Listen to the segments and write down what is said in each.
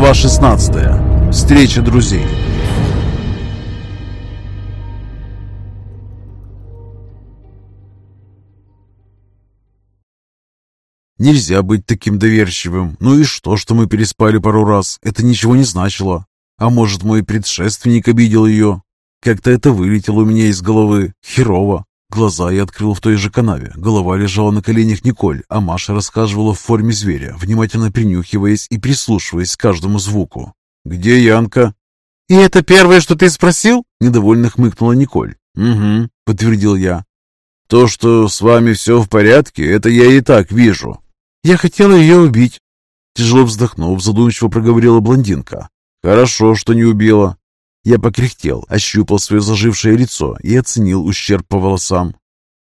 Глава 16. Встреча друзей. Нельзя быть таким доверчивым. Ну и что, что мы переспали пару раз? Это ничего не значило. А может, мой предшественник обидел ее? Как-то это вылетело у меня из головы. Херово. Глаза я открыл в той же канаве. Голова лежала на коленях Николь, а Маша рассказывала в форме зверя, внимательно принюхиваясь и прислушиваясь к каждому звуку. «Где Янка?» «И это первое, что ты спросил?» – недовольно хмыкнула Николь. «Угу», – подтвердил я. «То, что с вами все в порядке, это я и так вижу. «Я хотела ее убить», — тяжело вздохнув, задумчиво проговорила блондинка. «Хорошо, что не убила». Я покряхтел, ощупал свое зажившее лицо и оценил ущерб по волосам.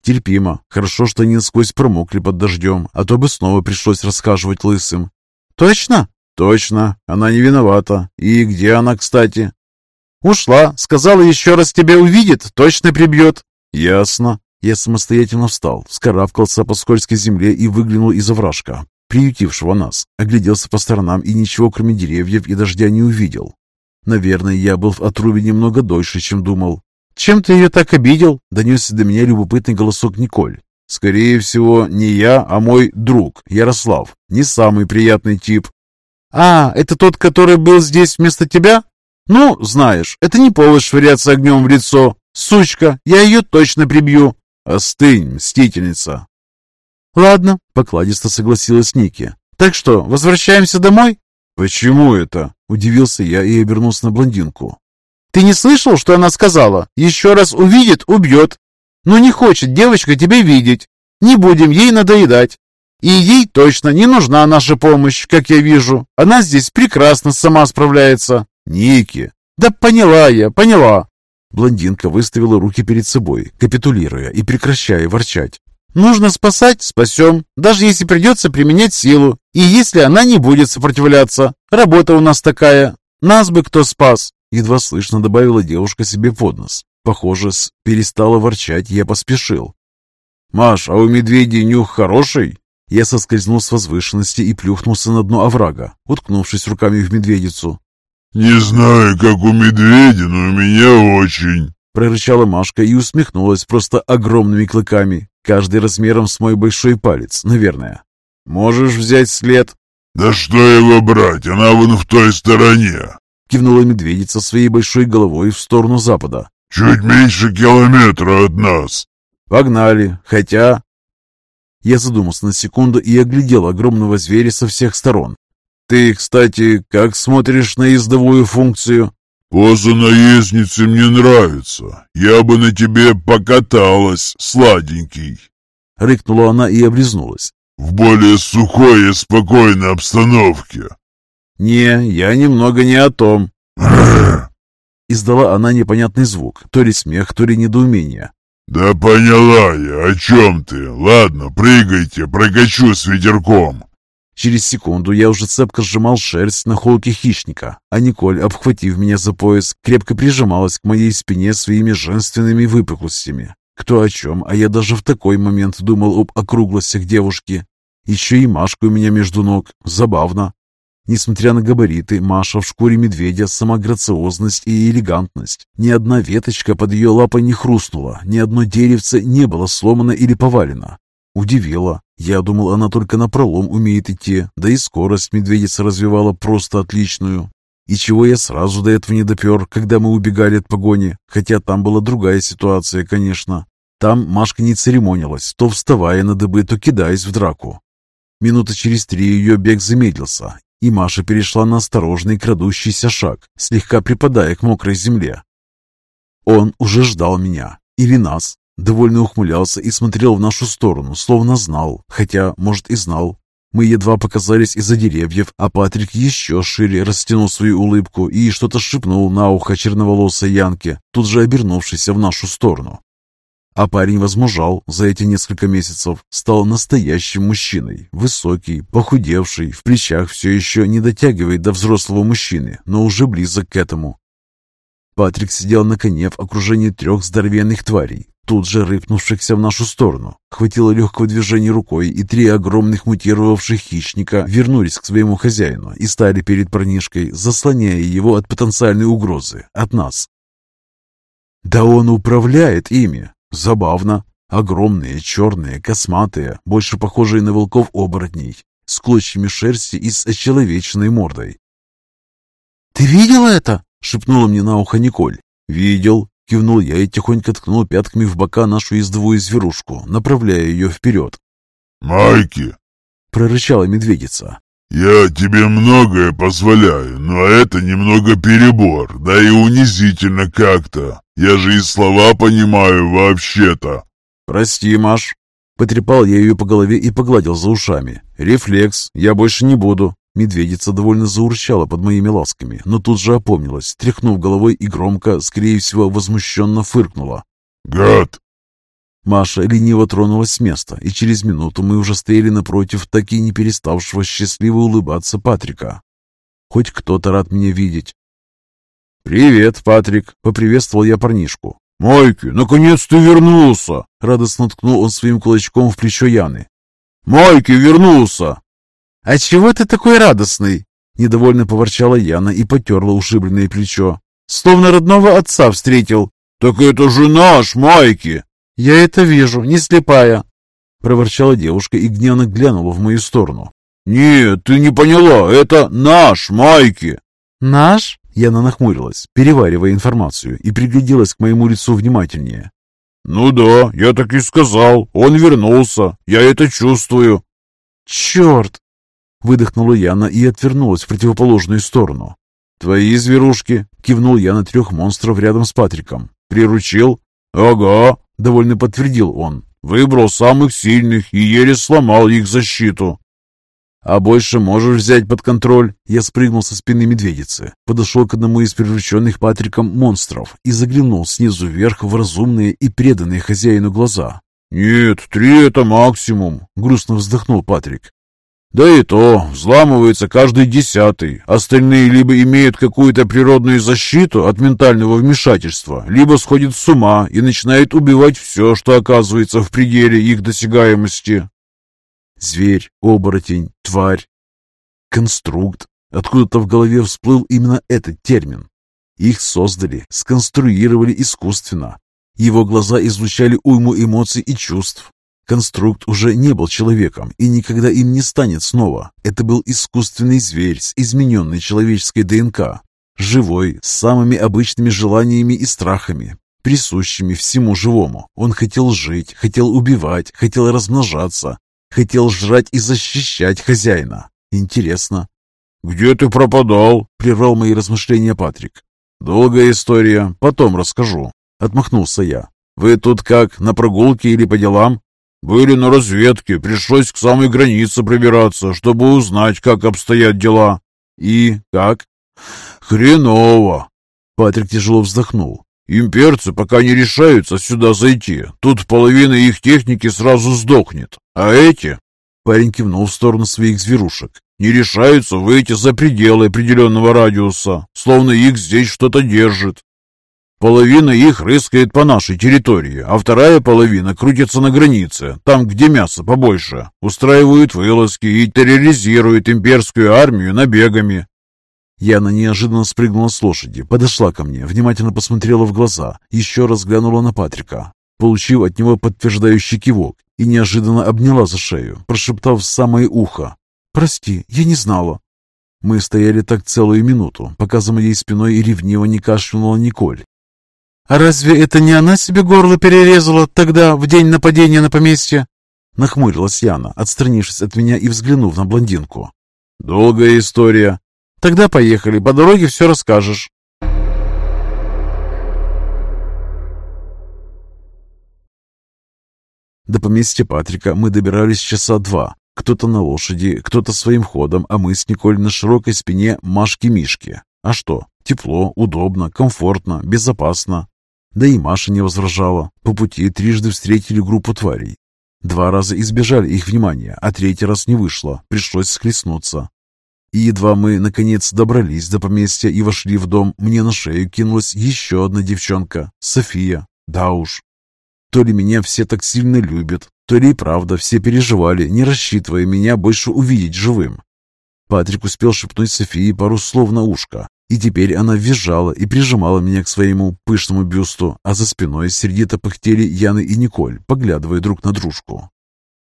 Терпимо. Хорошо, что они насквозь промокли под дождем, а то бы снова пришлось рассказывать лысым. «Точно?» «Точно. Она не виновата. И где она, кстати?» «Ушла. Сказала, еще раз тебя увидит, точно прибьет». «Ясно. Я самостоятельно встал, вскарабкался по скользкой земле и выглянул из овражка, приютившего нас. Огляделся по сторонам и ничего, кроме деревьев и дождя, не увидел. Наверное, я был в отрубе немного дольше, чем думал. «Чем ты ее так обидел?» — донесся до меня любопытный голосок Николь. «Скорее всего, не я, а мой друг, Ярослав. Не самый приятный тип». «А, это тот, который был здесь вместо тебя?» «Ну, знаешь, это не повод швыряться огнем в лицо. Сучка, я ее точно прибью». «Остынь, мстительница!» «Ладно», — покладисто согласилась Ники. «Так что, возвращаемся домой?» «Почему это?» — удивился я и обернулся на блондинку. «Ты не слышал, что она сказала? Еще раз увидит — убьет. Но не хочет девочка тебя видеть. Не будем ей надоедать. И ей точно не нужна наша помощь, как я вижу. Она здесь прекрасно сама справляется». «Ники!» «Да поняла я, поняла. Блондинка выставила руки перед собой, капитулируя и прекращая ворчать. «Нужно спасать – спасем, даже если придется применять силу. И если она не будет сопротивляться. Работа у нас такая. Нас бы кто спас!» Едва слышно добавила девушка себе под нос. Похоже, с перестала ворчать, я поспешил. «Маш, а у медведей нюх хороший?» Я соскользнул с возвышенности и плюхнулся на дно оврага, уткнувшись руками в медведицу. «Не знаю, как у медведя, но у меня очень!» Прорычала Машка и усмехнулась просто огромными клыками, каждый размером с мой большой палец, наверное. «Можешь взять след?» «Да что его брать, она вон в той стороне!» Кивнула медведица своей большой головой в сторону запада. «Чуть меньше километра от нас!» «Погнали, хотя...» Я задумался на секунду и оглядел огромного зверя со всех сторон. Ты, кстати, как смотришь на ездовую функцию? Поза наездницы мне нравится. Я бы на тебе покаталась, сладенький. Рыкнула она и облизнулась. В более сухой и спокойной обстановке. Не, я немного не о том. Издала она непонятный звук, то ли смех, то ли недоумение. «Да поняла я, о чем ты. Ладно, прыгайте, прокачу с ветерком». Через секунду я уже цепко сжимал шерсть на холке хищника, а Николь, обхватив меня за пояс, крепко прижималась к моей спине своими женственными выпуклостями. Кто о чем, а я даже в такой момент думал об округлостях девушки. Еще и Машка у меня между ног. Забавно. Несмотря на габариты, Маша в шкуре медведя сама грациозность и элегантность. Ни одна веточка под ее лапой не хрустнула, ни одно деревце не было сломано или повалено. Удивило. Я думал, она только на пролом умеет идти, да и скорость медведица развивала просто отличную. И чего я сразу до этого не допер, когда мы убегали от погони, хотя там была другая ситуация, конечно. Там Машка не церемонилась, то вставая на дыбы, то кидаясь в драку. Минуты через три ее бег замедлился, и Маша перешла на осторожный крадущийся шаг, слегка припадая к мокрой земле. Он уже ждал меня, или нас, Довольно ухмылялся и смотрел в нашу сторону, словно знал, хотя, может, и знал. Мы едва показались из-за деревьев, а Патрик еще шире растянул свою улыбку и что-то шепнул на ухо черноволосой Янке, тут же обернувшейся в нашу сторону. А парень возмужал за эти несколько месяцев, стал настоящим мужчиной, высокий, похудевший, в плечах все еще не дотягивает до взрослого мужчины, но уже близок к этому. Патрик сидел на коне в окружении трех здоровенных тварей, тут же рыкнувшихся в нашу сторону. Хватило легкого движения рукой, и три огромных мутировавших хищника вернулись к своему хозяину и стали перед парнишкой, заслоняя его от потенциальной угрозы, от нас. Да он управляет ими. Забавно. Огромные, черные, косматые, больше похожие на волков-оборотней, с клочьями шерсти и с очеловеченной мордой. «Ты видел это?» — шепнула мне на ухо Николь. «Видел», — кивнул я и тихонько ткнул пятками в бока нашу ездовую зверушку, направляя ее вперед. «Майки!» — прорычала медведица. «Я тебе многое позволяю, но это немного перебор, да и унизительно как-то. Я же и слова понимаю вообще-то». «Прости, Маш». Потрепал я ее по голове и погладил за ушами. «Рефлекс, я больше не буду». Медведица довольно заурчала под моими ласками, но тут же опомнилась, тряхнув головой и громко, скорее всего, возмущенно фыркнула. «Гад!» Маша лениво тронулась с места, и через минуту мы уже стояли напротив так и не переставшего счастливо улыбаться Патрика. Хоть кто-то рад меня видеть. «Привет, Патрик!» — поприветствовал я парнишку. «Майки, наконец ты вернулся!» — радостно ткнул он своим кулачком в плечо Яны. «Майки вернулся!» «А чего ты такой радостный?» Недовольно поворчала Яна и потерла ушибленное плечо. «Словно родного отца встретил». «Так это же наш, Майки!» «Я это вижу, не слепая!» Проворчала девушка и гневно глянула в мою сторону. «Нет, ты не поняла, это наш, Майки!» «Наш?» Яна нахмурилась, переваривая информацию, и пригляделась к моему лицу внимательнее. «Ну да, я так и сказал. Он вернулся. Я это чувствую». «Черт!» Выдохнула Яна и отвернулась в противоположную сторону. «Твои зверушки!» — кивнул я на трех монстров рядом с Патриком. «Приручил?» «Ага», — довольно подтвердил он. «Выбрал самых сильных и еле сломал их защиту». «А больше можешь взять под контроль?» Я спрыгнул со спины медведицы, подошел к одному из прирученных Патриком монстров и заглянул снизу вверх в разумные и преданные хозяину глаза. «Нет, три — это максимум», — грустно вздохнул Патрик. «Да и то, взламывается каждый десятый. Остальные либо имеют какую-то природную защиту от ментального вмешательства, либо сходят с ума и начинают убивать все, что оказывается в пределе их досягаемости». Зверь, оборотень, тварь, конструкт. Откуда-то в голове всплыл именно этот термин. Их создали, сконструировали искусственно. Его глаза излучали уйму эмоций и чувств. Конструкт уже не был человеком и никогда им не станет снова. Это был искусственный зверь с измененной человеческой ДНК. Живой, с самыми обычными желаниями и страхами, присущими всему живому. Он хотел жить, хотел убивать, хотел размножаться, Хотел жрать и защищать хозяина. Интересно. «Где ты пропадал?» — прервал мои размышления Патрик. «Долгая история, потом расскажу», — отмахнулся я. «Вы тут как, на прогулке или по делам?» «Были на разведке, пришлось к самой границе пробираться, чтобы узнать, как обстоят дела». «И как?» «Хреново!» Патрик тяжело вздохнул. Имперцы пока не решаются сюда зайти. Тут половина их техники сразу сдохнет. А эти...» Парень кивнул в сторону своих зверушек. «Не решаются выйти за пределы определенного радиуса, словно их здесь что-то держит. Половина их рыскает по нашей территории, а вторая половина крутится на границе, там, где мясо побольше. Устраивают вылазки и терроризируют имперскую армию набегами. Яна неожиданно спрыгнула с лошади, подошла ко мне, внимательно посмотрела в глаза, еще раз глянула на Патрика, получив от него подтверждающий кивок, и неожиданно обняла за шею, прошептав в самое ухо. «Прости, я не знала». Мы стояли так целую минуту, пока за моей спиной и ревниво не кашлянула Николь. «А разве это не она себе горло перерезала тогда, в день нападения на поместье?» Нахмурилась Яна, отстранившись от меня и взглянув на блондинку. «Долгая история», Тогда поехали, по дороге все расскажешь. До поместья Патрика мы добирались часа два. Кто-то на лошади, кто-то своим ходом, а мы с Николь на широкой спине Машки-Мишки. А что? Тепло, удобно, комфортно, безопасно. Да и Маша не возражала. По пути трижды встретили группу тварей. Два раза избежали их внимания, а третий раз не вышло. Пришлось схлестнуться. И едва мы, наконец, добрались до поместья и вошли в дом, мне на шею кинулась еще одна девчонка, София. Да уж. То ли меня все так сильно любят, то ли и правда все переживали, не рассчитывая меня больше увидеть живым. Патрик успел шепнуть Софии пару слов на ушко, и теперь она визжала и прижимала меня к своему пышному бюсту, а за спиной сердито пыхтели Яны и Николь, поглядывая друг на дружку.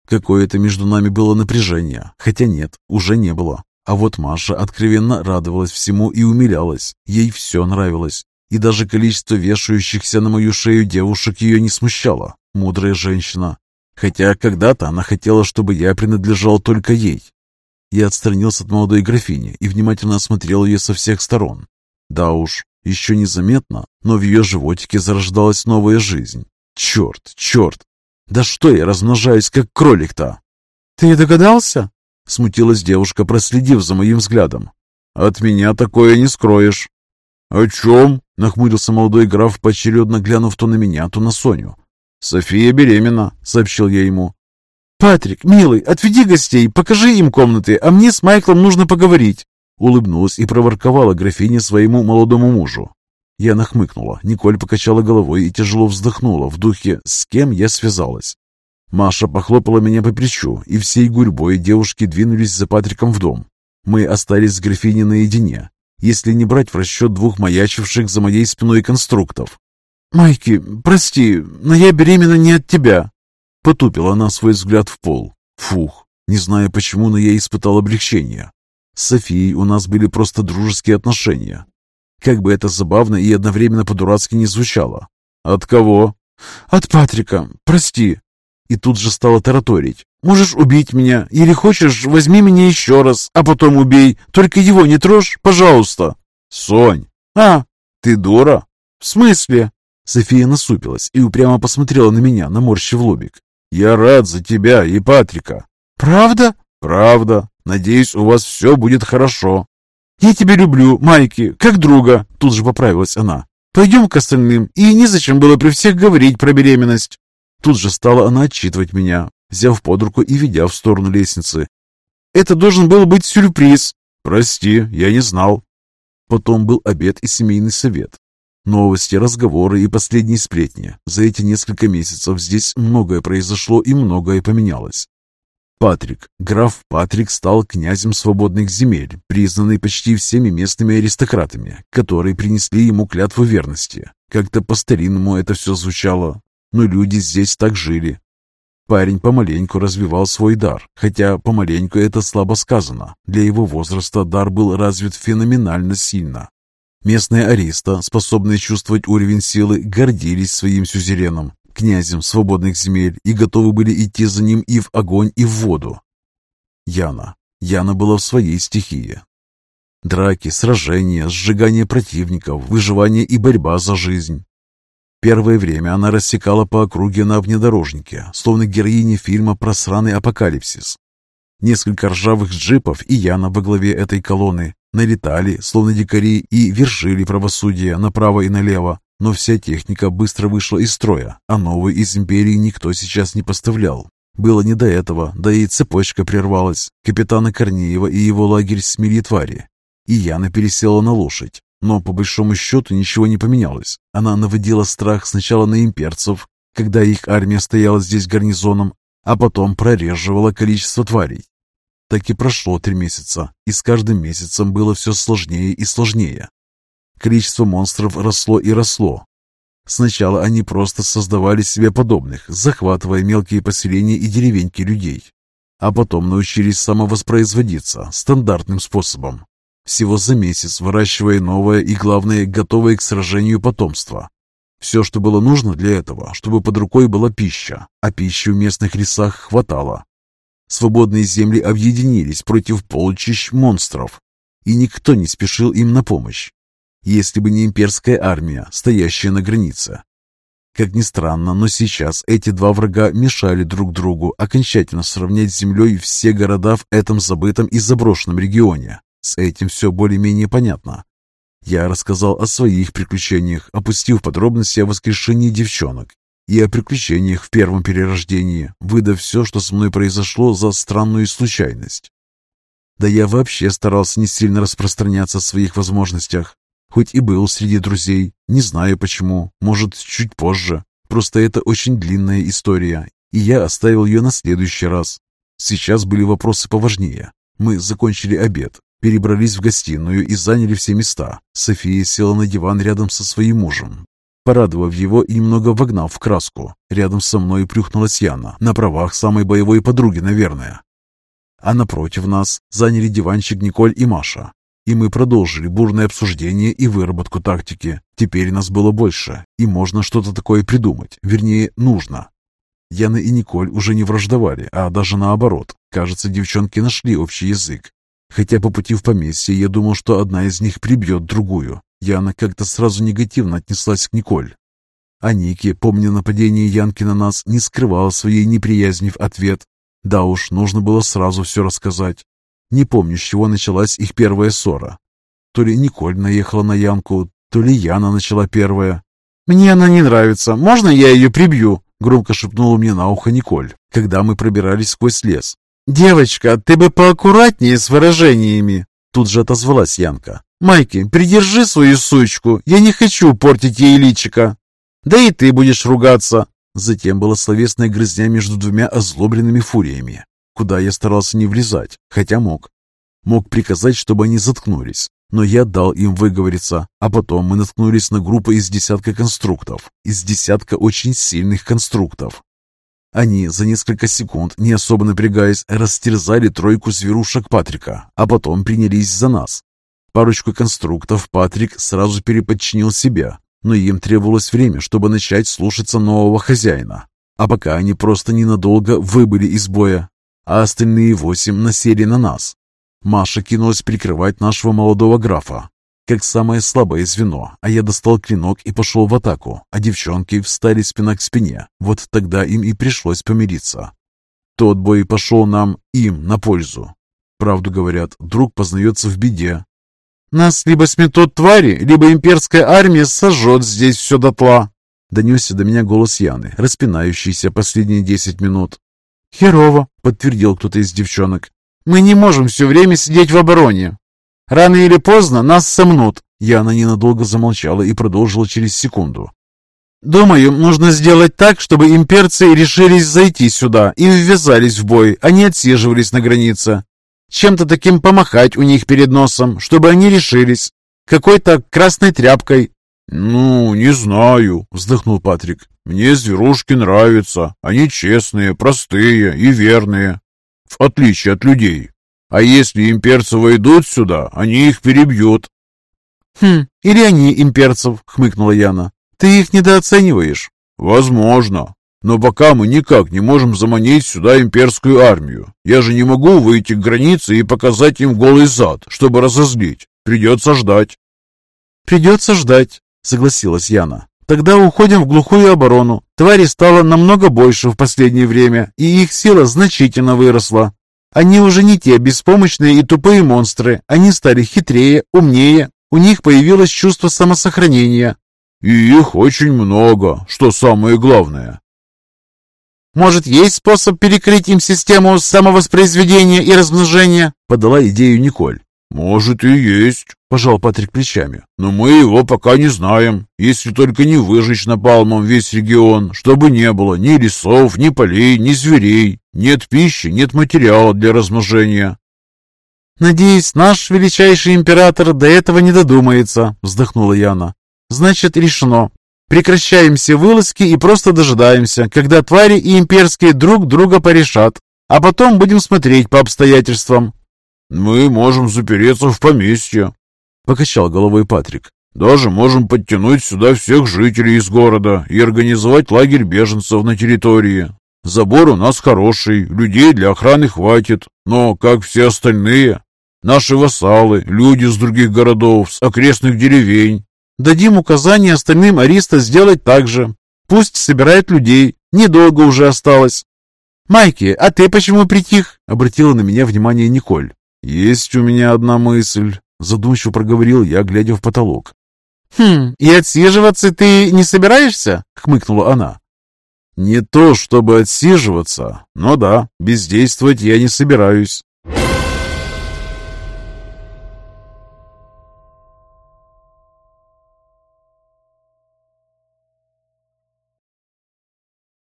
Какое-то между нами было напряжение, хотя нет, уже не было. А вот Маша откровенно радовалась всему и умилялась. Ей все нравилось. И даже количество вешающихся на мою шею девушек ее не смущало. Мудрая женщина. Хотя когда-то она хотела, чтобы я принадлежал только ей. Я отстранился от молодой графини и внимательно осмотрел ее со всех сторон. Да уж, еще незаметно, но в ее животике зарождалась новая жизнь. Черт, черт! Да что я размножаюсь, как кролик-то? «Ты догадался?» Смутилась девушка, проследив за моим взглядом. «От меня такое не скроешь». «О чем?» — нахмурился молодой граф, поочередно глянув то на меня, то на Соню. «София беременна», — сообщил я ему. «Патрик, милый, отведи гостей, покажи им комнаты, а мне с Майклом нужно поговорить», — улыбнулась и проворковала графиня своему молодому мужу. Я нахмыкнула, Николь покачала головой и тяжело вздохнула в духе «С кем я связалась?». Маша похлопала меня по плечу, и всей гурьбой девушки двинулись за Патриком в дом. Мы остались с графиней наедине, если не брать в расчет двух маячивших за моей спиной конструктов. «Майки, прости, но я беременна не от тебя», — потупила она свой взгляд в пол. Фух, не знаю почему, но я испытал облегчение. С Софией у нас были просто дружеские отношения. Как бы это забавно и одновременно по-дурацки не звучало. «От кого?» «От Патрика. Прости и тут же стала тараторить. «Можешь убить меня, или хочешь, возьми меня еще раз, а потом убей. Только его не трожь, пожалуйста». «Сонь!» «А?» «Ты дура?» «В смысле?» София насупилась и упрямо посмотрела на меня, наморщив лобик. «Я рад за тебя и Патрика». «Правда?» «Правда. Надеюсь, у вас все будет хорошо». «Я тебя люблю, Майки, как друга», — тут же поправилась она. «Пойдем к остальным, и незачем было при всех говорить про беременность». Тут же стала она отчитывать меня, взяв под руку и ведя в сторону лестницы. «Это должен был быть сюрприз!» «Прости, я не знал». Потом был обед и семейный совет. Новости, разговоры и последние сплетни. За эти несколько месяцев здесь многое произошло и многое поменялось. Патрик, граф Патрик стал князем свободных земель, признанный почти всеми местными аристократами, которые принесли ему клятву верности. Как-то по-старинному это все звучало, но люди здесь так жили. Парень помаленьку развивал свой дар, хотя помаленьку это слабо сказано. Для его возраста дар был развит феноменально сильно. Местные ариста, способные чувствовать уровень силы, гордились своим сюзереном, князем свободных земель, и готовы были идти за ним и в огонь, и в воду. Яна. Яна была в своей стихии. Драки, сражения, сжигание противников, выживание и борьба за жизнь. Первое время она рассекала по округе на внедорожнике, словно героиня фильма про сраный апокалипсис. Несколько ржавых джипов и Яна во главе этой колонны налетали, словно дикари, и вершили правосудие направо и налево. Но вся техника быстро вышла из строя, а новую из империи никто сейчас не поставлял. Было не до этого, да и цепочка прервалась. Капитана Корнеева и его лагерь смели твари. И Яна пересела на лошадь, но по большому счету ничего не поменялось. Она наводила страх сначала на имперцев, когда их армия стояла здесь гарнизоном, а потом прореживала количество тварей. Так и прошло три месяца, и с каждым месяцем было все сложнее и сложнее. Количество монстров росло и росло. Сначала они просто создавали себе подобных, захватывая мелкие поселения и деревеньки людей. А потом научились самовоспроизводиться стандартным способом, всего за месяц выращивая новое и, главное, готовое к сражению потомство. Все, что было нужно для этого, чтобы под рукой была пища, а пищи в местных лесах хватало. Свободные земли объединились против полчищ монстров, и никто не спешил им на помощь, если бы не имперская армия, стоящая на границе. Как ни странно, но сейчас эти два врага мешали друг другу окончательно сравнять с землей все города в этом забытом и заброшенном регионе. С этим все более-менее понятно. Я рассказал о своих приключениях, опустив подробности о воскрешении девчонок и о приключениях в первом перерождении, выдав все, что со мной произошло за странную случайность. Да я вообще старался не сильно распространяться о своих возможностях. Хоть и был среди друзей, не знаю почему, может, чуть позже. Просто это очень длинная история, и я оставил ее на следующий раз. Сейчас были вопросы поважнее. Мы закончили обед, перебрались в гостиную и заняли все места. София села на диван рядом со своим мужем, порадовав его и немного вогнав в краску. Рядом со мной плюхнулась Яна, на правах самой боевой подруги, наверное. А напротив нас заняли диванчик Николь и Маша. И мы продолжили бурное обсуждение и выработку тактики. Теперь нас было больше, и можно что-то такое придумать. Вернее, нужно. Яна и Николь уже не враждовали, а даже наоборот. Кажется, девчонки нашли общий язык. Хотя по пути в поместье я думал, что одна из них прибьет другую. Яна как-то сразу негативно отнеслась к Николь. А Ники, помня нападение Янки на нас, не скрывала своей неприязни в ответ. Да уж, нужно было сразу все рассказать. Не помню, с чего началась их первая ссора. То ли Николь наехала на Янку, то ли Яна начала первая. «Мне она не нравится. Можно я ее прибью?» Громко шепнула мне на ухо Николь, когда мы пробирались сквозь лес. «Девочка, ты бы поаккуратнее с выражениями!» Тут же отозвалась Янка. «Майки, придержи свою сучку, я не хочу портить ей личика. Да и ты будешь ругаться!» Затем была словесная грызня между двумя озлобленными фуриями куда я старался не влезать, хотя мог. Мог приказать, чтобы они заткнулись, но я дал им выговориться, а потом мы наткнулись на группу из десятка конструктов, из десятка очень сильных конструктов. Они за несколько секунд, не особо напрягаясь, растерзали тройку зверушек Патрика, а потом принялись за нас. Парочку конструктов Патрик сразу переподчинил себя, но им требовалось время, чтобы начать слушаться нового хозяина. А пока они просто ненадолго выбыли из боя, а остальные восемь насели на нас. Маша кинулась прикрывать нашего молодого графа, как самое слабое звено, а я достал клинок и пошел в атаку, а девчонки встали спина к спине. Вот тогда им и пришлось помириться. Тот бой пошел нам, им, на пользу. Правду говорят, друг познается в беде. Нас либо сметут твари, либо имперская армия сожжет здесь все дотла. Донесся до меня голос Яны, распинающийся последние десять минут. «Херово», — подтвердил кто-то из девчонок. «Мы не можем все время сидеть в обороне. Рано или поздно нас сомнут». Яна ненадолго замолчала и продолжила через секунду. «Думаю, нужно сделать так, чтобы имперцы решились зайти сюда и ввязались в бой, а не отсиживались на границе. Чем-то таким помахать у них перед носом, чтобы они решились. Какой-то красной тряпкой, «Ну, не знаю», — вздохнул Патрик. «Мне зверушки нравятся. Они честные, простые и верные, в отличие от людей. А если имперцы войдут сюда, они их перебьют». «Хм, или они имперцев», — хмыкнула Яна. «Ты их недооцениваешь». «Возможно. Но пока мы никак не можем заманить сюда имперскую армию. Я же не могу выйти к границе и показать им голый зад, чтобы разозлить. Придется ждать». «Придется ждать», — согласилась Яна. «Тогда уходим в глухую оборону. Твари стало намного больше в последнее время, и их сила значительно выросла. Они уже не те беспомощные и тупые монстры. Они стали хитрее, умнее. У них появилось чувство самосохранения». «И их очень много, что самое главное». «Может, есть способ перекрыть им систему самовоспроизведения и размножения?» — подала идею Николь. «Может и есть», — пожал Патрик плечами. «Но мы его пока не знаем, если только не выжечь напалмом весь регион, чтобы не было ни лесов, ни полей, ни зверей. Нет пищи, нет материала для размножения». «Надеюсь, наш величайший император до этого не додумается», — вздохнула Яна. «Значит, решено. Прекращаем все вылазки и просто дожидаемся, когда твари и имперские друг друга порешат, а потом будем смотреть по обстоятельствам». «Мы можем запереться в поместье», — покачал головой Патрик. «Даже можем подтянуть сюда всех жителей из города и организовать лагерь беженцев на территории. Забор у нас хороший, людей для охраны хватит, но, как все остальные, наши вассалы, люди с других городов, с окрестных деревень. Дадим указание остальным ариста сделать так же. Пусть собирают людей, недолго уже осталось». «Майки, а ты почему притих?» — обратила на меня внимание Николь. «Есть у меня одна мысль», — задумчиво проговорил я, глядя в потолок. «Хм, и отсиживаться ты не собираешься?» — хмыкнула она. «Не то, чтобы отсиживаться, но да, бездействовать я не собираюсь.